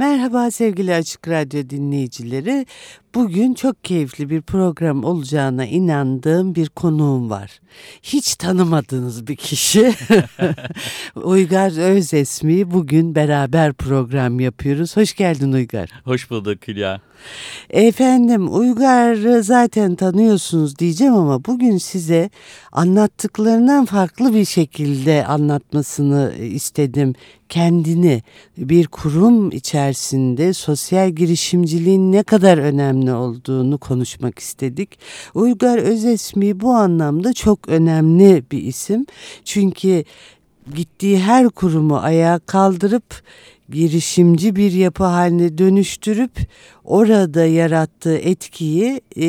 Merhaba sevgili Açık Radyo dinleyicileri. Bugün çok keyifli bir program olacağına inandığım bir konuğum var. Hiç tanımadığınız bir kişi. Uygar Özesmi bugün beraber program yapıyoruz. Hoş geldin Uygar. Hoş bulduk Hülya. Efendim Uygar'ı zaten tanıyorsunuz diyeceğim ama bugün size anlattıklarından farklı bir şekilde anlatmasını istedim. Kendini bir kurum içerisinde sosyal girişimciliğin ne kadar önemli olduğunu konuşmak istedik. Uygar Özesmi bu anlamda çok önemli bir isim. Çünkü gittiği her kurumu ayağa kaldırıp girişimci bir yapı haline dönüştürüp orada yarattığı etkiyi e,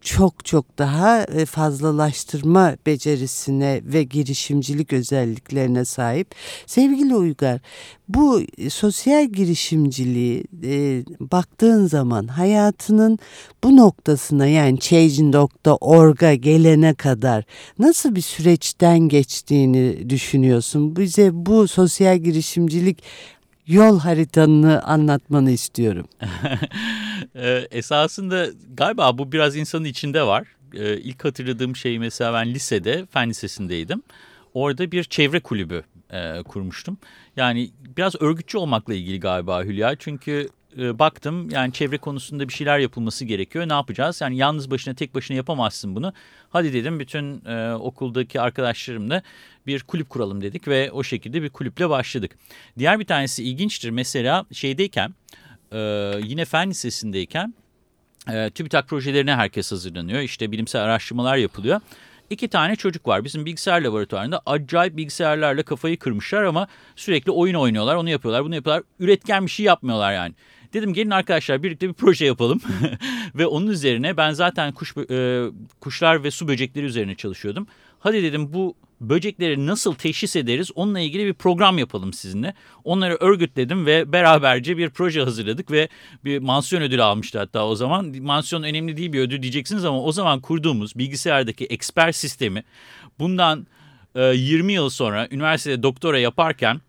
çok çok daha e, fazlalaştırma becerisine ve girişimcilik özelliklerine sahip. Sevgili Uygar, bu sosyal girişimciliği e, baktığın zaman hayatının bu noktasına yani change.org'a gelene kadar nasıl bir süreçten geçtiğini düşünüyorsun? Bize bu sosyal girişimcilik yol haritanı anlatmanı istiyorum. Ee, esasında galiba bu biraz insanın içinde var. Ee, ilk hatırladığım şey mesela ben lisede, fen lisesindeydim. Orada bir çevre kulübü e, kurmuştum. Yani biraz örgütçü olmakla ilgili galiba Hülya. Çünkü e, baktım yani çevre konusunda bir şeyler yapılması gerekiyor. Ne yapacağız? Yani yalnız başına tek başına yapamazsın bunu. Hadi dedim bütün e, okuldaki arkadaşlarımla bir kulüp kuralım dedik ve o şekilde bir kulüple başladık. Diğer bir tanesi ilginçtir. Mesela şeydeyken e, yine fen lisesindeyken e, TÜBİTAK projelerine herkes hazırlanıyor. İşte bilimsel araştırmalar yapılıyor. İki tane çocuk var. Bizim bilgisayar laboratuvarında acayip bilgisayarlarla kafayı kırmışlar ama sürekli oyun oynuyorlar. Onu yapıyorlar, bunu yapıyorlar. Üretken bir şey yapmıyorlar yani. Dedim gelin arkadaşlar birlikte bir proje yapalım. ve onun üzerine ben zaten kuş e, kuşlar ve su böcekleri üzerine çalışıyordum. Hadi dedim bu böcekleri nasıl teşhis ederiz onunla ilgili bir program yapalım sizinle. Onları örgütledim ve beraberce bir proje hazırladık ve bir mansiyon ödülü almıştı hatta o zaman. Mansiyon önemli değil bir ödül diyeceksiniz ama o zaman kurduğumuz bilgisayardaki eksper sistemi bundan e, 20 yıl sonra üniversitede doktora yaparken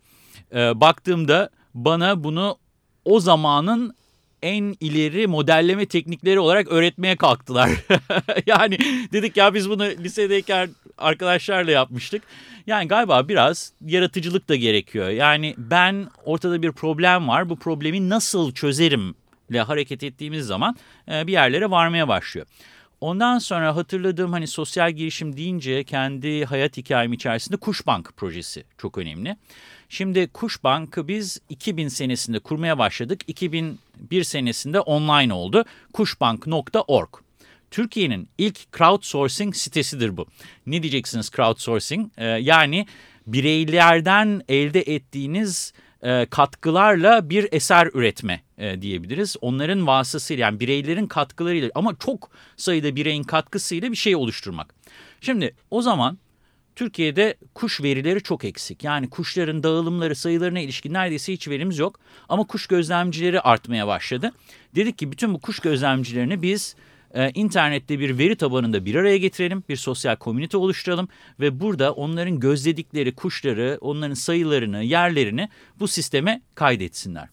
e, baktığımda bana bunu o zamanın en ileri modelleme teknikleri olarak öğretmeye kalktılar. yani dedik ya biz bunu lisedeyken arkadaşlarla yapmıştık. Yani galiba biraz yaratıcılık da gerekiyor. Yani ben ortada bir problem var bu problemi nasıl çözerim ile hareket ettiğimiz zaman e, bir yerlere varmaya başlıyor. Ondan sonra hatırladığım hani sosyal girişim deyince kendi hayat hikayem içerisinde Kuşbank projesi çok önemli. Şimdi Kuşbank'ı biz 2000 senesinde kurmaya başladık. 2001 senesinde online oldu. Kuşbank.org. Türkiye'nin ilk crowdsourcing sitesidir bu. Ne diyeceksiniz crowdsourcing? Ee, yani bireylerden elde ettiğiniz e, katkılarla bir eser üretme e, diyebiliriz. Onların vasıtasıyla yani bireylerin katkılarıyla ama çok sayıda bireyin katkısıyla bir şey oluşturmak. Şimdi o zaman Türkiye'de kuş verileri çok eksik. Yani kuşların dağılımları sayılarına ilişkin neredeyse hiç verimiz yok. Ama kuş gözlemcileri artmaya başladı. Dedik ki bütün bu kuş gözlemcilerini biz e, internette bir veri tabanında bir araya getirelim. Bir sosyal komünite oluşturalım. Ve burada onların gözledikleri kuşları, onların sayılarını, yerlerini bu sisteme kaydetsinler.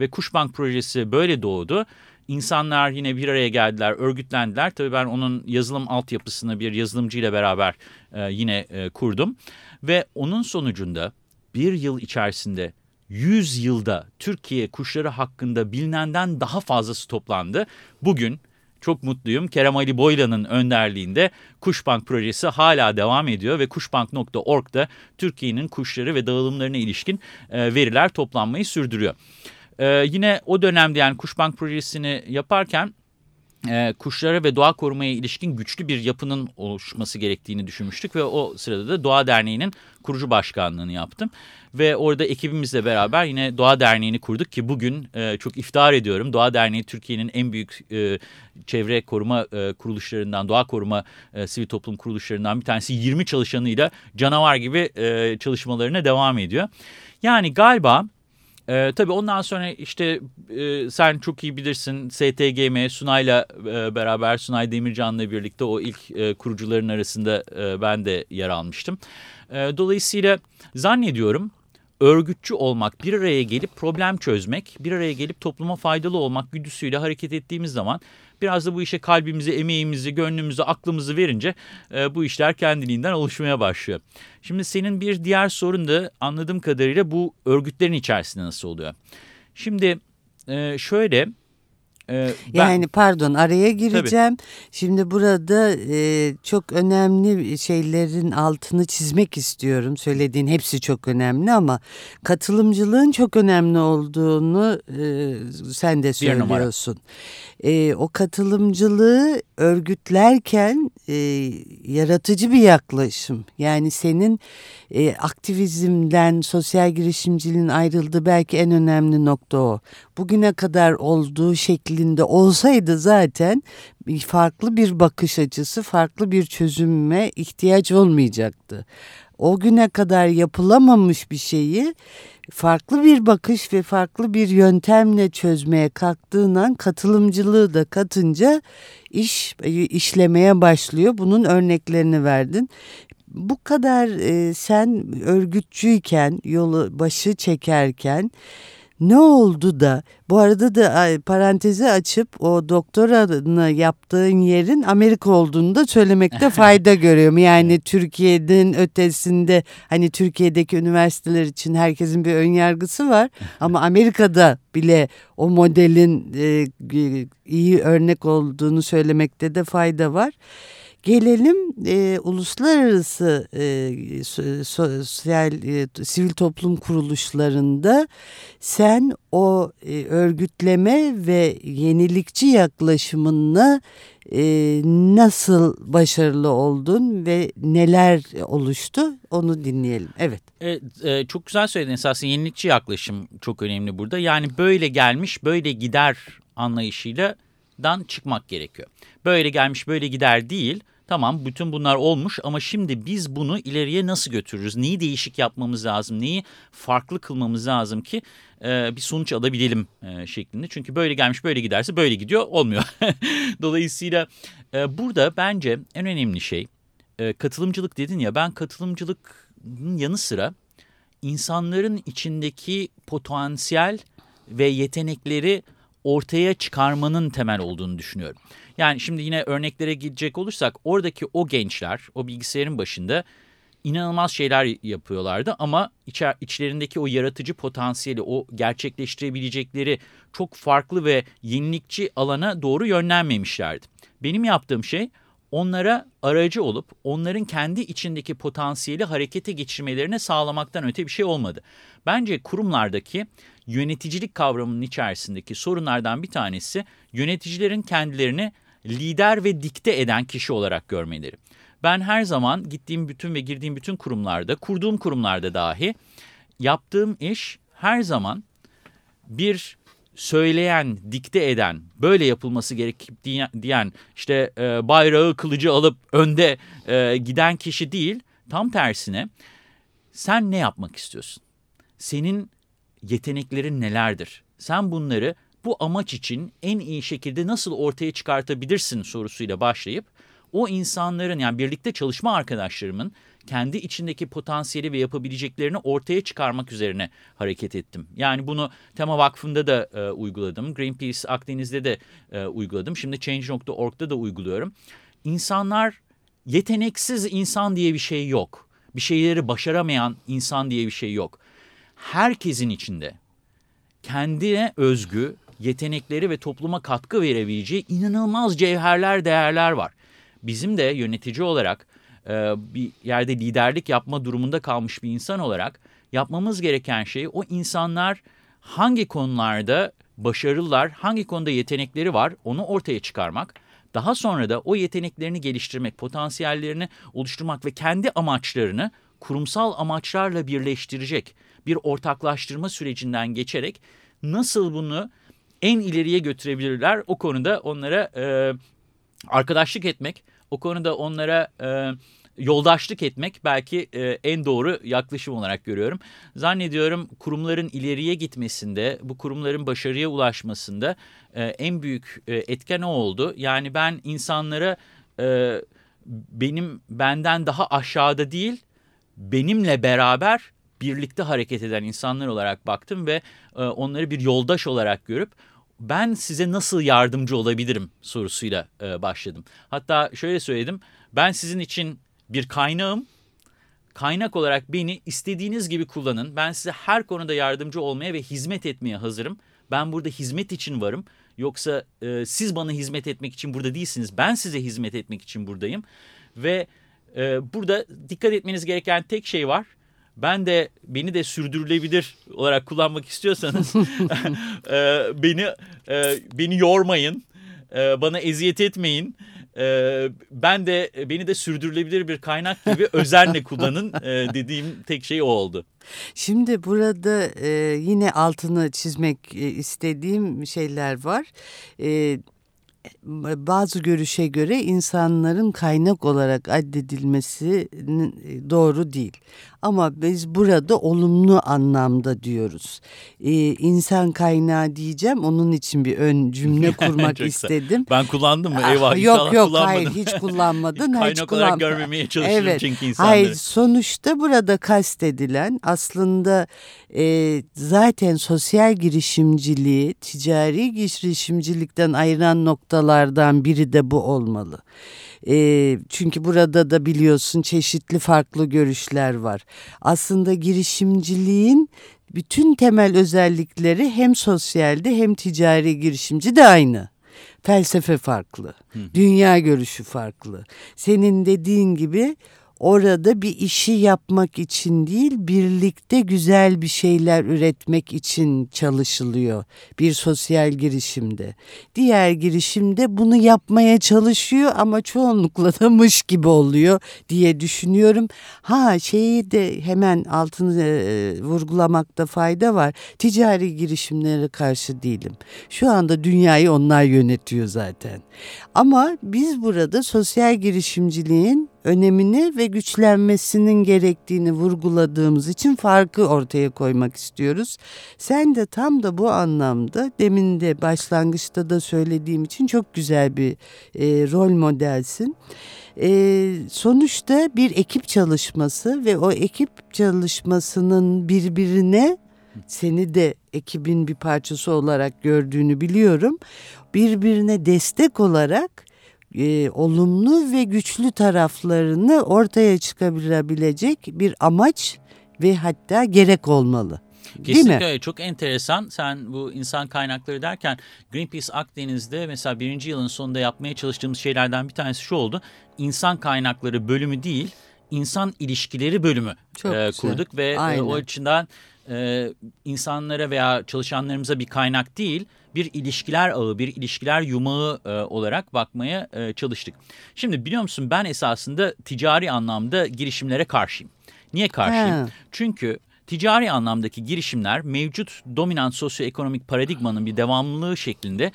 Ve Kuşbank projesi böyle doğdu. İnsanlar yine bir araya geldiler, örgütlendiler. Tabii ben onun yazılım altyapısını bir yazılımcıyla beraber e, yine e, kurdum. Ve onun sonucunda bir yıl içerisinde 100 yılda Türkiye kuşları hakkında bilinenden daha fazlası toplandı. Bugün çok mutluyum. Kerem Ali Boylan'ın önderliğinde Kuşbank projesi hala devam ediyor ve kuşbank.org'da Türkiye'nin kuşları ve dağılımlarına ilişkin e, veriler toplanmayı sürdürüyor. Ee, yine o dönemde yani Kuşbank projesini yaparken e, kuşlara ve doğa korumaya ilişkin güçlü bir yapının oluşması gerektiğini düşünmüştük ve o sırada da Doğa Derneği'nin kurucu başkanlığını yaptım. Ve orada ekibimizle beraber yine Doğa Derneği'ni kurduk ki bugün e, çok iftihar ediyorum. Doğa Derneği Türkiye'nin en büyük e, çevre koruma e, kuruluşlarından, doğa koruma e, sivil toplum kuruluşlarından bir tanesi 20 çalışanıyla canavar gibi e, çalışmalarına devam ediyor. Yani galiba ee, tabii ondan sonra işte e, sen çok iyi bilirsin STGM Sunay'la e, beraber Sunay Demircan'la birlikte o ilk e, kurucuların arasında e, ben de yer almıştım. E, dolayısıyla zannediyorum örgütçü olmak, bir araya gelip problem çözmek, bir araya gelip topluma faydalı olmak güdüsüyle hareket ettiğimiz zaman biraz da bu işe kalbimizi, emeğimizi, gönlümüzü, aklımızı verince e, bu işler kendiliğinden oluşmaya başlıyor. Şimdi senin bir diğer sorun da anladığım kadarıyla bu örgütlerin içerisinde nasıl oluyor? Şimdi e, şöyle ee, ben, yani pardon araya gireceğim. Tabii. Şimdi burada e, çok önemli şeylerin altını çizmek istiyorum. Söylediğin hepsi çok önemli ama katılımcılığın çok önemli olduğunu e, sen de söylüyorsun. E, o katılımcılığı örgütlerken e, yaratıcı bir yaklaşım. Yani senin e, aktivizmden, sosyal girişimciliğin ayrıldığı belki en önemli nokta o. Bugüne kadar olduğu şeklinde olsaydı zaten farklı bir bakış açısı, farklı bir çözüme ihtiyaç olmayacaktı. O güne kadar yapılamamış bir şeyi farklı bir bakış ve farklı bir yöntemle çözmeye kalktığından katılımcılığı da katınca iş işlemeye başlıyor. Bunun örneklerini verdin bu kadar e, sen örgütçüyken, yolu başı çekerken ne oldu da bu arada da parantezi açıp o doktoranı yaptığın yerin Amerika olduğunu da söylemekte fayda görüyorum. Yani Türkiye'nin ötesinde hani Türkiye'deki üniversiteler için herkesin bir ön yargısı var ama Amerika'da bile o modelin e, iyi örnek olduğunu söylemekte de fayda var. Gelelim e, uluslararası e, sosyal e, sivil toplum kuruluşlarında sen o e, örgütleme ve yenilikçi yaklaşımınla e, nasıl başarılı oldun ve neler oluştu onu dinleyelim. Evet. E, e, çok güzel söyledin esasında yenilikçi yaklaşım çok önemli burada. Yani böyle gelmiş böyle gider anlayışıyla dan çıkmak gerekiyor. Böyle gelmiş böyle gider değil. Tamam bütün bunlar olmuş ama şimdi biz bunu ileriye nasıl götürürüz? Neyi değişik yapmamız lazım? Neyi farklı kılmamız lazım ki e, bir sonuç alabilelim e, şeklinde. Çünkü böyle gelmiş böyle giderse böyle gidiyor olmuyor. Dolayısıyla e, burada bence en önemli şey e, katılımcılık dedin ya ben katılımcılıkın yanı sıra insanların içindeki potansiyel ve yetenekleri ortaya çıkarmanın temel olduğunu düşünüyorum. Yani şimdi yine örneklere gidecek olursak oradaki o gençler o bilgisayarın başında inanılmaz şeyler yapıyorlardı ama içer, içlerindeki o yaratıcı potansiyeli, o gerçekleştirebilecekleri çok farklı ve yenilikçi alana doğru yönlenmemişlerdi. Benim yaptığım şey onlara aracı olup onların kendi içindeki potansiyeli harekete geçirmelerine sağlamaktan öte bir şey olmadı. Bence kurumlardaki yöneticilik kavramının içerisindeki sorunlardan bir tanesi yöneticilerin kendilerini lider ve dikte eden kişi olarak görmeleri. Ben her zaman gittiğim bütün ve girdiğim bütün kurumlarda, kurduğum kurumlarda dahi yaptığım iş her zaman bir söyleyen, dikte eden, böyle yapılması gerekip diyen, işte e, bayrağı, kılıcı alıp önde e, giden kişi değil, tam tersine sen ne yapmak istiyorsun? Senin yeteneklerin nelerdir? Sen bunları bu amaç için en iyi şekilde nasıl ortaya çıkartabilirsin sorusuyla başlayıp o insanların yani birlikte çalışma arkadaşlarımın kendi içindeki potansiyeli ve yapabileceklerini ortaya çıkarmak üzerine hareket ettim. Yani bunu Tema Vakfı'nda da e, uyguladım. Greenpeace Akdeniz'de de e, uyguladım. Şimdi Change.org'da da uyguluyorum. İnsanlar yeteneksiz insan diye bir şey yok. Bir şeyleri başaramayan insan diye bir şey yok. Herkesin içinde kendine özgü yetenekleri ve topluma katkı verebileceği inanılmaz cevherler, değerler var. Bizim de yönetici olarak e, bir yerde liderlik yapma durumunda kalmış bir insan olarak yapmamız gereken şey o insanlar hangi konularda başarılılar, hangi konuda yetenekleri var onu ortaya çıkarmak. Daha sonra da o yeteneklerini geliştirmek, potansiyellerini oluşturmak ve kendi amaçlarını kurumsal amaçlarla birleştirecek bir ortaklaştırma sürecinden geçerek nasıl bunu en ileriye götürebilirler. O konuda onlara e, arkadaşlık etmek, o konuda onlara e, yoldaşlık etmek belki e, en doğru yaklaşım olarak görüyorum. Zannediyorum kurumların ileriye gitmesinde, bu kurumların başarıya ulaşmasında e, en büyük e, etken o oldu. Yani ben insanlara e, benim benden daha aşağıda değil, benimle beraber birlikte hareket eden insanlar olarak baktım ve e, onları bir yoldaş olarak görüp ben size nasıl yardımcı olabilirim sorusuyla e, başladım. Hatta şöyle söyledim ben sizin için bir kaynağım kaynak olarak beni istediğiniz gibi kullanın. Ben size her konuda yardımcı olmaya ve hizmet etmeye hazırım. Ben burada hizmet için varım. Yoksa e, siz bana hizmet etmek için burada değilsiniz. Ben size hizmet etmek için buradayım. Ve e, burada dikkat etmeniz gereken tek şey var. Ben de beni de sürdürülebilir olarak kullanmak istiyorsanız e, beni e, beni yormayın, e, bana eziyet etmeyin. E, ben de beni de sürdürülebilir bir kaynak gibi özenle kullanın e, dediğim tek şey o oldu. Şimdi burada e, yine altını çizmek e, istediğim şeyler var. E, bazı görüşe göre insanların kaynak olarak addedilmesi doğru değil. Ama biz burada olumlu anlamda diyoruz. Ee, insan kaynağı diyeceğim onun için bir ön cümle kurmak istedim. Ben kullandım mı? Eyvah ah, Yok yok hayır hiç kullanmadın. kaynak hiç kullanma. olarak görmemeye çalışıyorum evet. çünkü insanları. Hayır sonuçta burada kastedilen aslında e, zaten sosyal girişimciliği ticari girişimcilikten ayıran noktalardan biri de bu olmalı. E, çünkü burada da biliyorsun çeşitli farklı görüşler var. Aslında girişimciliğin bütün temel özellikleri hem sosyalde hem ticari girişimci de aynı. Felsefe farklı, dünya görüşü farklı. Senin dediğin gibi orada bir işi yapmak için değil birlikte güzel bir şeyler üretmek için çalışılıyor bir sosyal girişimde. Diğer girişimde bunu yapmaya çalışıyor ama çoğunlukla da mış gibi oluyor diye düşünüyorum. Ha şeyi de hemen altını e, vurgulamakta fayda var. Ticari girişimlere karşı değilim. Şu anda dünyayı onlar yönetiyor zaten. Ama biz burada sosyal girişimciliğin önemini ve güçlenmesinin gerektiğini vurguladığımız için farkı ortaya koymak istiyoruz. Sen de tam da bu anlamda demin de başlangıçta da söylediğim için çok güzel bir e, rol modelsin. E, sonuçta bir ekip çalışması ve o ekip çalışmasının birbirine seni de ekibin bir parçası olarak gördüğünü biliyorum. Birbirine destek olarak e, olumlu ve güçlü taraflarını ortaya çıkarabilecek bir amaç ve hatta gerek olmalı. Kesinlikle öyle. Çok enteresan. Sen bu insan kaynakları derken Greenpeace Akdeniz'de mesela birinci yılın sonunda yapmaya çalıştığımız şeylerden bir tanesi şu oldu. İnsan kaynakları bölümü değil, insan ilişkileri bölümü Çok e, kurduk ve e, o açıdan e, insanlara veya çalışanlarımıza bir kaynak değil, bir ilişkiler ağı, bir ilişkiler yumağı e, olarak bakmaya e, çalıştık. Şimdi biliyor musun ben esasında ticari anlamda girişimlere karşıyım. Niye karşıyım? He. Çünkü ticari anlamdaki girişimler mevcut dominant sosyoekonomik paradigmanın bir devamlılığı şeklinde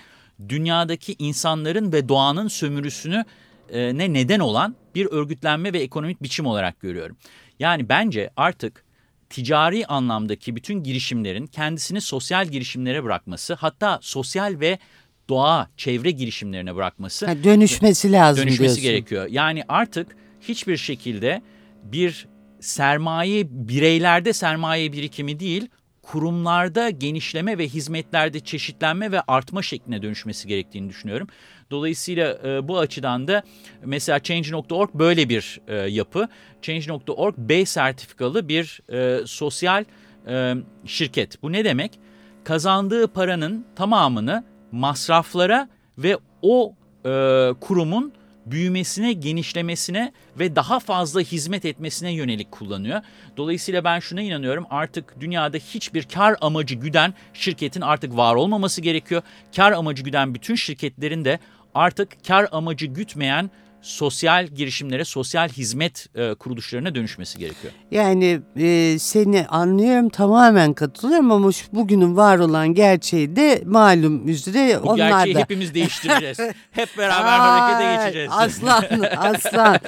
dünyadaki insanların ve doğanın sömürüsünü e, ne neden olan bir örgütlenme ve ekonomik biçim olarak görüyorum. Yani bence artık ticari anlamdaki bütün girişimlerin kendisini sosyal girişimlere bırakması hatta sosyal ve doğa, çevre girişimlerine bırakması. Ha, dönüşmesi lazım Dönüşmesi diyorsun. gerekiyor. Yani artık hiçbir şekilde bir sermaye bireylerde sermaye birikimi değil kurumlarda genişleme ve hizmetlerde çeşitlenme ve artma şekline dönüşmesi gerektiğini düşünüyorum. Dolayısıyla e, bu açıdan da mesela Change.org böyle bir e, yapı. Change.org B sertifikalı bir e, sosyal e, şirket. Bu ne demek? Kazandığı paranın tamamını masraflara ve o e, kurumun büyümesine, genişlemesine ve daha fazla hizmet etmesine yönelik kullanıyor. Dolayısıyla ben şuna inanıyorum artık dünyada hiçbir kar amacı güden şirketin artık var olmaması gerekiyor. Kar amacı güden bütün şirketlerin de artık kar amacı gütmeyen sosyal girişimlere, sosyal hizmet e, kuruluşlarına dönüşmesi gerekiyor. Yani e, seni anlıyorum tamamen katılıyorum ama şu, bugünün var olan gerçeği de malum üzere Bu onlar gerçeği da. hepimiz değiştireceğiz. Hep beraber Aa, harekete geçeceğiz. Aslan, aslan.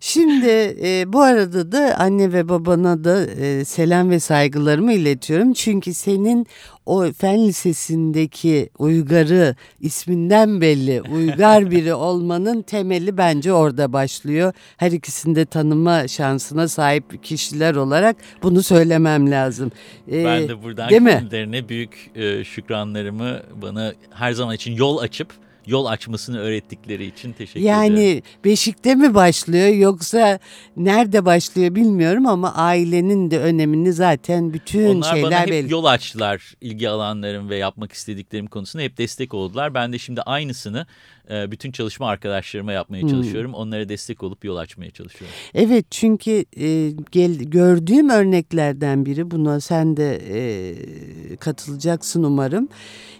Şimdi e, bu arada da anne ve babana da e, selam ve saygılarımı iletiyorum. Çünkü senin o fen lisesindeki uygarı isminden belli uygar biri olmanın temeli bence orada başlıyor. Her ikisinde tanıma şansına sahip kişiler olarak bunu söylemem lazım. Ee, ben de buradan kendilerine büyük e, şükranlarımı bana her zaman için yol açıp yol açmasını öğrettikleri için teşekkür yani, ederim. Yani Beşik'te mi başlıyor yoksa nerede başlıyor bilmiyorum ama ailenin de önemini zaten bütün Onlar şeyler bana hep belli. yol açtılar ilgi alanlarım ve yapmak istediklerim konusunda hep destek oldular. Ben de şimdi aynısını e, bütün çalışma arkadaşlarıma yapmaya hmm. çalışıyorum. Onlara destek olup yol açmaya çalışıyorum. Evet çünkü e, gel, gördüğüm örneklerden biri buna sen de e, katılacaksın umarım.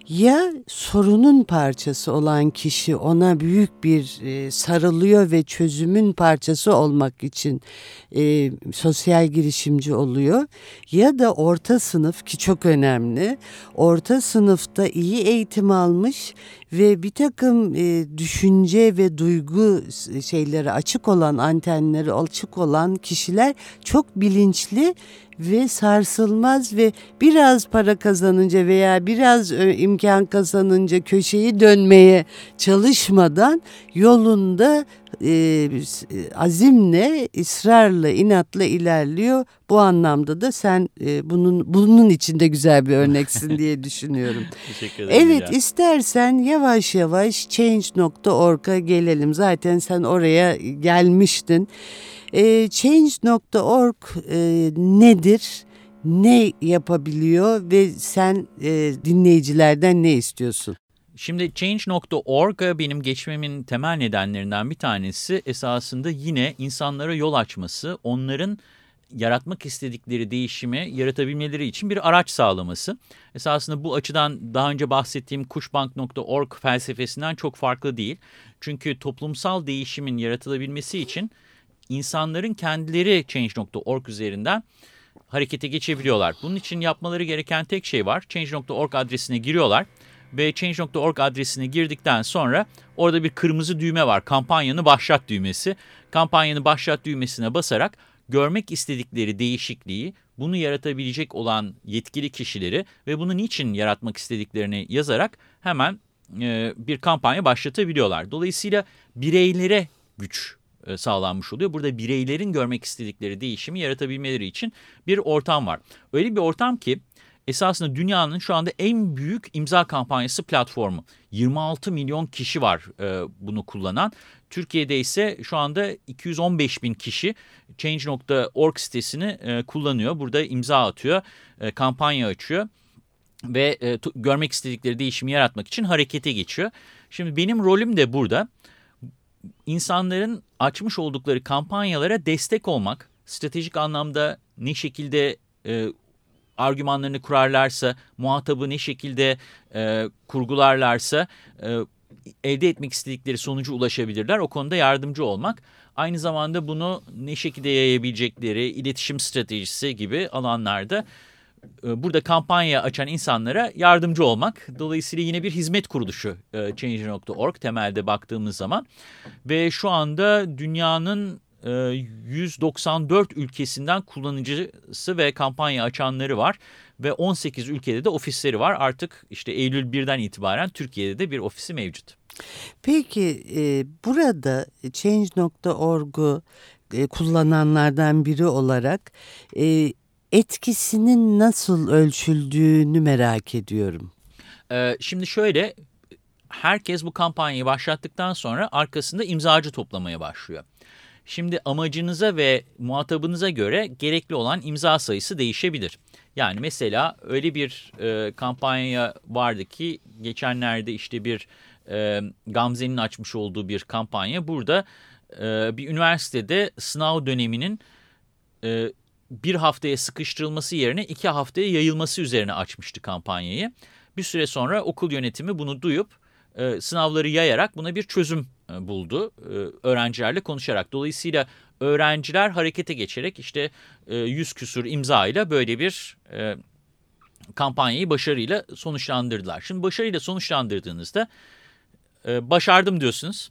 Ya sorunun parçası olan kişi ona büyük bir e, sarılıyor ve çözümün parçası olmak için e, sosyal girişimci oluyor ya da orta sınıf ki çok önemli orta sınıfta iyi eğitim almış ve bir takım e, düşünce ve duygu şeyleri açık olan antenleri açık olan kişiler çok bilinçli ve sarsılmaz ve biraz para kazanınca veya biraz imkan kazanınca köşeyi dönmeye çalışmadan yolunda e, azimle, ısrarla, inatla ilerliyor. Bu anlamda da sen e, bunun bunun içinde güzel bir örneksin diye düşünüyorum. Teşekkür ederim. Evet, ya. istersen yavaş yavaş change.org'a gelelim. Zaten sen oraya gelmiştin. E, Change.org e, nedir? Ne yapabiliyor ve sen e, dinleyicilerden ne istiyorsun? Şimdi Change.org benim geçmemin temel nedenlerinden bir tanesi esasında yine insanlara yol açması, onların yaratmak istedikleri değişimi yaratabilmeleri için bir araç sağlaması. Esasında bu açıdan daha önce bahsettiğim kuşbank.org felsefesinden çok farklı değil. Çünkü toplumsal değişimin yaratılabilmesi için insanların kendileri Change.org üzerinden harekete geçebiliyorlar. Bunun için yapmaları gereken tek şey var. Change.org adresine giriyorlar ve Change.org adresine girdikten sonra orada bir kırmızı düğme var. Kampanyanı başlat düğmesi. Kampanyanı başlat düğmesine basarak görmek istedikleri değişikliği, bunu yaratabilecek olan yetkili kişileri ve bunu niçin yaratmak istediklerini yazarak hemen bir kampanya başlatabiliyorlar. Dolayısıyla bireylere güç sağlanmış oluyor. Burada bireylerin görmek istedikleri değişimi yaratabilmeleri için bir ortam var. Öyle bir ortam ki esasında dünyanın şu anda en büyük imza kampanyası platformu. 26 milyon kişi var e, bunu kullanan. Türkiye'de ise şu anda 215 bin kişi Change.org sitesini e, kullanıyor. Burada imza atıyor, e, kampanya açıyor ve e, görmek istedikleri değişimi yaratmak için harekete geçiyor. Şimdi benim rolüm de burada insanların açmış oldukları kampanyalara destek olmak, stratejik anlamda ne şekilde e, argümanlarını kurarlarsa, muhatabı ne şekilde e, kurgularlarsa e, elde etmek istedikleri sonucu ulaşabilirler. O konuda yardımcı olmak. Aynı zamanda bunu ne şekilde yayabilecekleri, iletişim stratejisi gibi alanlarda burada kampanya açan insanlara yardımcı olmak. Dolayısıyla yine bir hizmet kuruluşu e, Change.org temelde baktığımız zaman. Ve şu anda dünyanın 194 e, ülkesinden kullanıcısı ve kampanya açanları var. Ve 18 ülkede de ofisleri var. Artık işte Eylül 1'den itibaren Türkiye'de de bir ofisi mevcut. Peki burada Change.org'u kullananlardan biri olarak etkisinin nasıl ölçüldüğünü merak ediyorum. Ee, şimdi şöyle, herkes bu kampanyayı başlattıktan sonra arkasında imzacı toplamaya başlıyor. Şimdi amacınıza ve muhatabınıza göre gerekli olan imza sayısı değişebilir. Yani mesela öyle bir e, kampanya vardı ki geçenlerde işte bir e, Gamze'nin açmış olduğu bir kampanya. Burada e, bir üniversitede sınav döneminin e, bir haftaya sıkıştırılması yerine iki haftaya yayılması üzerine açmıştı kampanyayı. Bir süre sonra okul yönetimi bunu duyup e, sınavları yayarak buna bir çözüm e, buldu e, öğrencilerle konuşarak. Dolayısıyla öğrenciler harekete geçerek işte e, yüz küsur imza ile böyle bir e, kampanyayı başarıyla sonuçlandırdılar. Şimdi başarıyla sonuçlandırdığınızda e, başardım diyorsunuz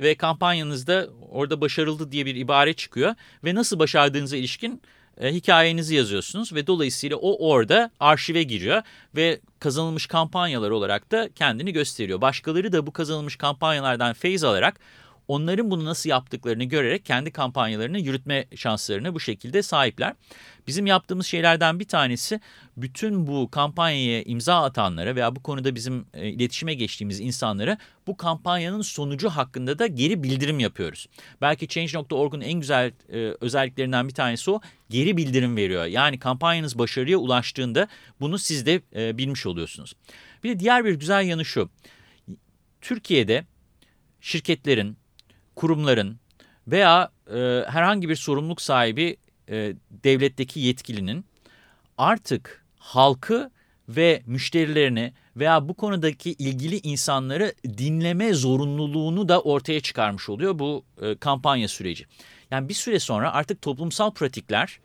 ve kampanyanızda orada başarıldı diye bir ibare çıkıyor ve nasıl başardığınıza ilişkin e, hikayenizi yazıyorsunuz ve dolayısıyla o orada arşive giriyor ve kazanılmış kampanyalar olarak da kendini gösteriyor. Başkaları da bu kazanılmış kampanyalardan feyiz alarak onların bunu nasıl yaptıklarını görerek kendi kampanyalarını yürütme şanslarını bu şekilde sahipler. Bizim yaptığımız şeylerden bir tanesi bütün bu kampanyaya imza atanlara veya bu konuda bizim e, iletişime geçtiğimiz insanlara bu kampanyanın sonucu hakkında da geri bildirim yapıyoruz. Belki Change.org'un en güzel e, özelliklerinden bir tanesi o geri bildirim veriyor. Yani kampanyanız başarıya ulaştığında bunu siz de e, bilmiş oluyorsunuz. Bir de diğer bir güzel yanı şu. Türkiye'de şirketlerin, kurumların veya e, herhangi bir sorumluluk sahibi e, devletteki yetkilinin artık halkı ve müşterilerini veya bu konudaki ilgili insanları dinleme zorunluluğunu da ortaya çıkarmış oluyor bu e, kampanya süreci. Yani bir süre sonra artık toplumsal pratikler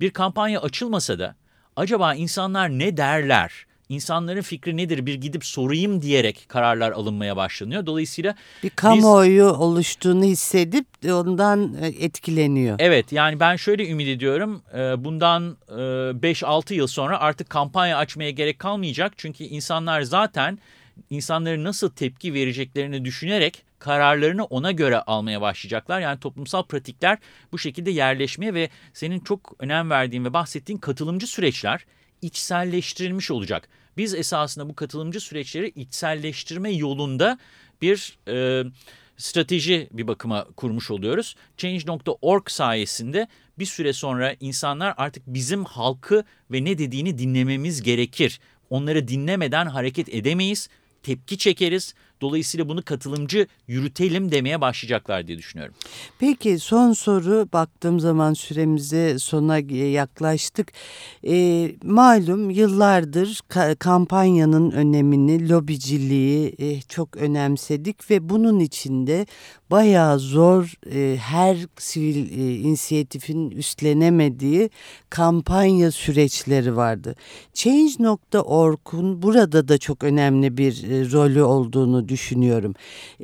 bir kampanya açılmasa da acaba insanlar ne derler? İnsanların fikri nedir bir gidip sorayım diyerek kararlar alınmaya başlanıyor. Dolayısıyla bir kamuoyu biz, oluştuğunu hissedip ondan e, etkileniyor. Evet yani ben şöyle ümit ediyorum e, bundan 5-6 e, yıl sonra artık kampanya açmaya gerek kalmayacak. Çünkü insanlar zaten insanların nasıl tepki vereceklerini düşünerek kararlarını ona göre almaya başlayacaklar. Yani toplumsal pratikler bu şekilde yerleşmeye ve senin çok önem verdiğin ve bahsettiğin katılımcı süreçler içselleştirilmiş olacak. Biz esasında bu katılımcı süreçleri içselleştirme yolunda bir e, strateji bir bakıma kurmuş oluyoruz. Change.org sayesinde bir süre sonra insanlar artık bizim halkı ve ne dediğini dinlememiz gerekir. Onları dinlemeden hareket edemeyiz, tepki çekeriz. Dolayısıyla bunu katılımcı yürütelim demeye başlayacaklar diye düşünüyorum. Peki son soru baktığım zaman süremize sona yaklaştık. E, malum yıllardır ka kampanyanın önemini, lobiciliği e, çok önemsedik ve bunun içinde bayağı zor e, her sivil e, inisiyatifin üstlenemediği kampanya süreçleri vardı. Change.org'un burada da çok önemli bir e, rolü olduğunu düşünüyorum.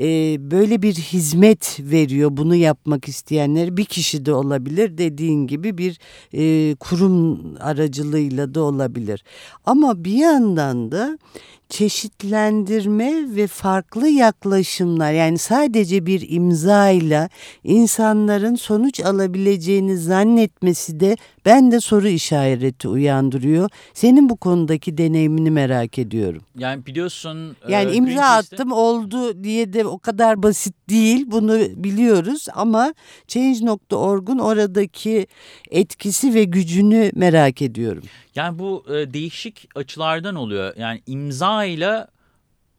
E, böyle bir hizmet veriyor bunu yapmak isteyenler bir kişi de olabilir dediğin gibi bir e, kurum aracılığıyla da olabilir. Ama bir yandan da çeşitlendirme ve farklı yaklaşımlar yani sadece bir imzayla insanların sonuç alabileceğini zannetmesi de ben de soru işareti uyandırıyor. Senin bu konudaki deneyimini merak ediyorum. Yani biliyorsun... E, yani e, imza attım oldu diye de o kadar basit değil bunu biliyoruz ama Change.org'un oradaki etkisi ve gücünü merak ediyorum. Yani bu e, değişik açılardan oluyor. Yani imza ile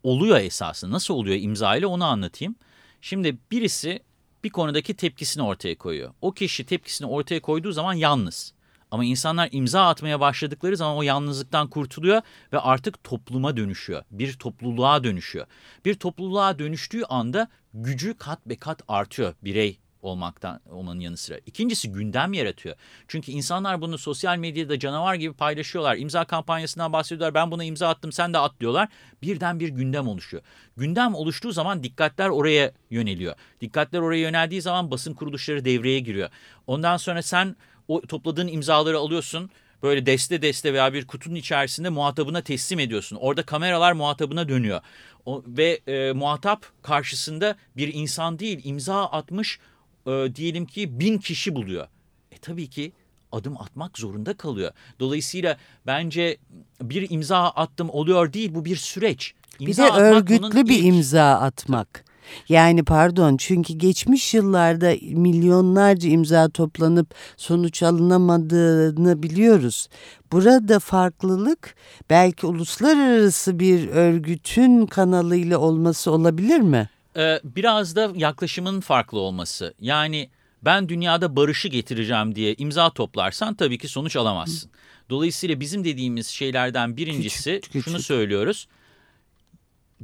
oluyor esasında. Nasıl oluyor imza ile onu anlatayım. Şimdi birisi bir konudaki tepkisini ortaya koyuyor. O kişi tepkisini ortaya koyduğu zaman yalnız. Ama insanlar imza atmaya başladıkları zaman o yalnızlıktan kurtuluyor ve artık topluma dönüşüyor. Bir topluluğa dönüşüyor. Bir topluluğa dönüştüğü anda gücü kat be kat artıyor birey olmaktan olmanın yanı sıra. İkincisi gündem yaratıyor. Çünkü insanlar bunu sosyal medyada canavar gibi paylaşıyorlar. İmza kampanyasından bahsediyorlar. Ben buna imza attım sen de at diyorlar. Birden bir gündem oluşuyor. Gündem oluştuğu zaman dikkatler oraya yöneliyor. Dikkatler oraya yöneldiği zaman basın kuruluşları devreye giriyor. Ondan sonra sen o topladığın imzaları alıyorsun böyle deste deste veya bir kutunun içerisinde muhatabına teslim ediyorsun. Orada kameralar muhatabına dönüyor. O, ve e, muhatap karşısında bir insan değil imza atmış e, diyelim ki bin kişi buluyor. E tabii ki adım atmak zorunda kalıyor. Dolayısıyla bence bir imza attım oluyor değil bu bir süreç. İmza bir de örgütlü bir ilk... imza atmak. Yani pardon çünkü geçmiş yıllarda milyonlarca imza toplanıp sonuç alınamadığını biliyoruz. Burada farklılık belki uluslararası bir örgütün kanalıyla olması olabilir mi? Ee, biraz da yaklaşımın farklı olması. Yani ben dünyada barışı getireceğim diye imza toplarsan tabii ki sonuç alamazsın. Dolayısıyla bizim dediğimiz şeylerden birincisi küçük, küçük. şunu söylüyoruz.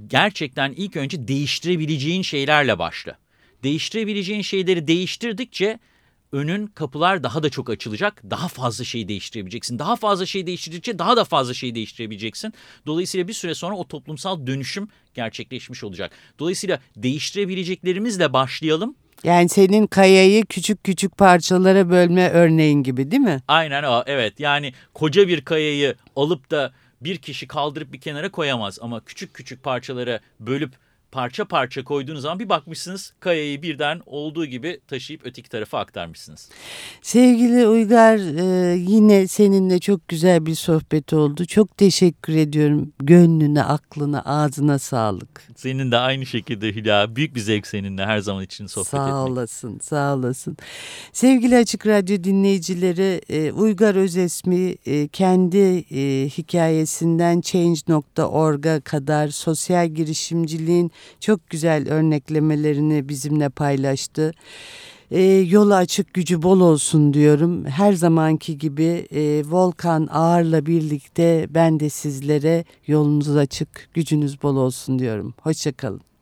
Gerçekten ilk önce değiştirebileceğin şeylerle başla. Değiştirebileceğin şeyleri değiştirdikçe önün kapılar daha da çok açılacak. Daha fazla şey değiştirebileceksin. Daha fazla şey değiştirdikçe daha da fazla şey değiştirebileceksin. Dolayısıyla bir süre sonra o toplumsal dönüşüm gerçekleşmiş olacak. Dolayısıyla değiştirebileceklerimizle başlayalım. Yani senin kayayı küçük küçük parçalara bölme örneğin gibi değil mi? Aynen o evet yani koca bir kayayı alıp da bir kişi kaldırıp bir kenara koyamaz ama küçük küçük parçalara bölüp parça parça koyduğunuz zaman bir bakmışsınız kayayı birden olduğu gibi taşıyıp öteki tarafa aktarmışsınız. Sevgili Uygar e, yine seninle çok güzel bir sohbet oldu. Çok teşekkür ediyorum. Gönlüne, aklına, ağzına sağlık. Senin de aynı şekilde Hülya. Büyük bir zevk seninle her zaman için sohbet sağ etmek. Sağ olasın, sağ olasın. Sevgili Açık Radyo dinleyicileri, e, Uygar Özesmi e, kendi hikayesinden Change.org'a kadar sosyal girişimciliğin çok güzel örneklemelerini bizimle paylaştı. E, yolu açık gücü bol olsun diyorum. Her zamanki gibi e, Volkan Ağar'la birlikte ben de sizlere yolunuz açık gücünüz bol olsun diyorum. Hoşçakalın.